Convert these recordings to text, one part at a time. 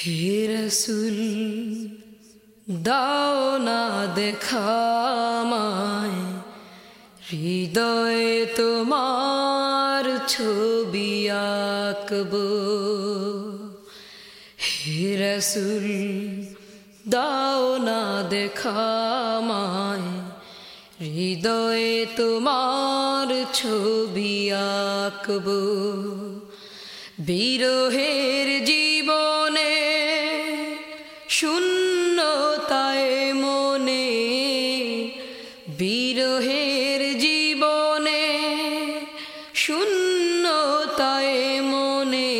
হে রসুল, দাও না দেখামায় হৃদয়ে তোমার ছবি আঁকব। হে রসুল, দাও না দেখামায় হৃদয়ে তোমার ছবি আঁকব। বিরহের শূন্যতায় মনে, বিরহের জীবনে শূন্যতায় মনে,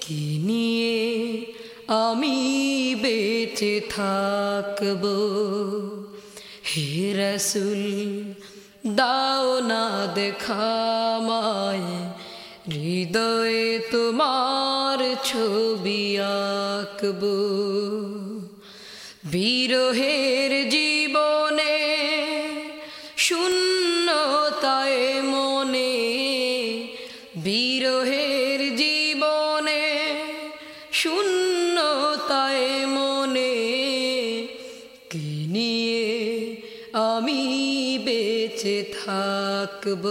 কি নিয়ে আমি বেঁচে থাকব? হে রসুল, দাও না দেখামায় হৃদয়ে তোমার ছবি আঁকব। বিরহের জীবনে শূন্যতায় মনে, বিরহের জীবনে শূন্যতায় মনে, কি নিয়ে আমি বেঁচে থাকব?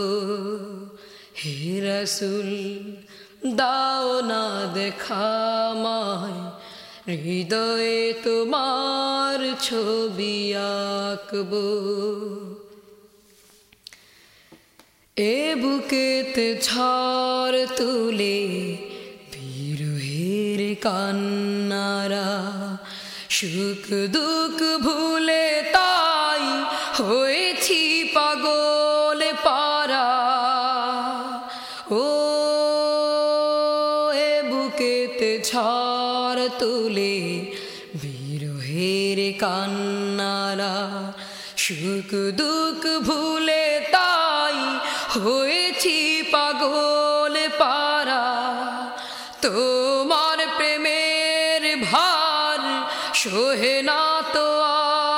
হে রসুল, দাও না দেখামায় হৃদয়ে তোমার ছবি আঁকব। এ বুকেতে ঝড় তুলে বিরহের কান্নারা, সুখ দুঃখ ভুলে তাই হয়েছি বুকেতে ঝড় তুলে বিরহের কান্নারা সুখ দুঃখ ভুলে তাই হয়েছি পাগল পারা তোমার প্রেমের ভার সোহে না তো আর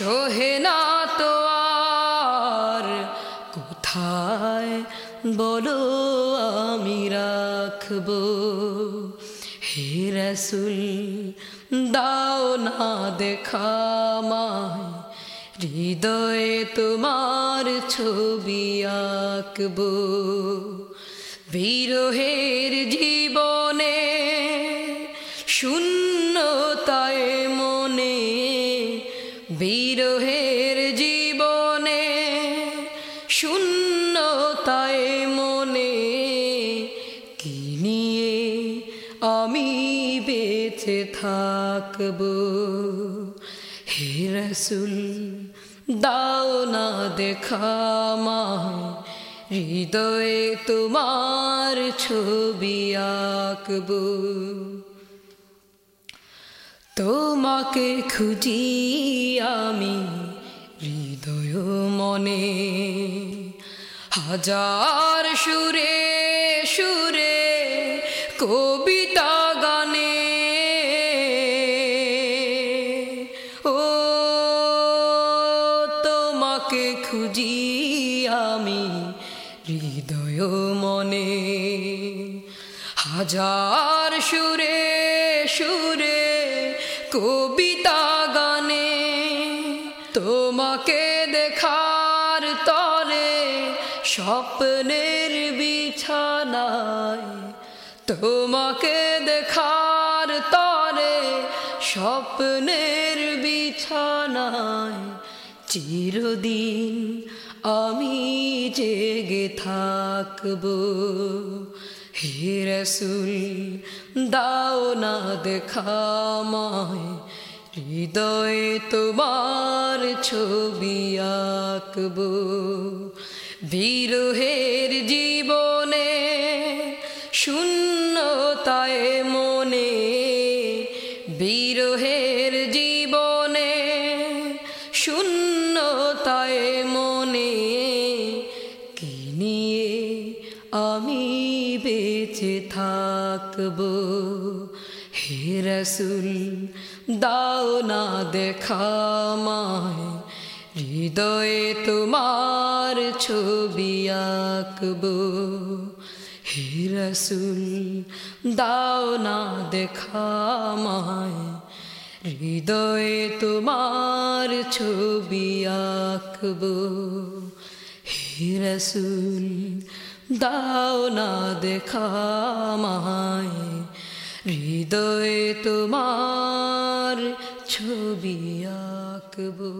সোহে না তো আর কোথায় বলো আমি রাখব? হে রসুল, দাও না দেখামায় হৃদয়ে তোমার ছবি আঁকব। বিরহের থাকব। হে রসুল, দাও না দেখামায় হৃদয়ে তোমার ছবি আঁকব। তোমাকে খুঁজি আমি হৃদয় মনে। হাজার সুরে সুরে কবিতা তোমাকে খুঁজি আমি হৃদয় মনে। হাজার সুরে সুরে কবিতা গানে তোমাকে দেখার তলে স্বপ্নের বিছানায় তোমাকে দেখার তরে স্বপ্নের বিছানায় চিরদিন আমি জেগে থাকব। হে রসুল, দাও না দেখামায় হৃদয়ে তোমার ছবি আঁকব। বিরহের জীবনে শূন্যতায় থাকব হে রসুল, দাও না দেখামায় হৃদয়ে তোমার ছবি আঁকবো। হে রসুল, দাও না দেখামায় হৃদয়ে তোমার ছবি আঁকবো। রসুল দাও না দেখামায় হৃদয়ে তোমার ছবি আঁকবো।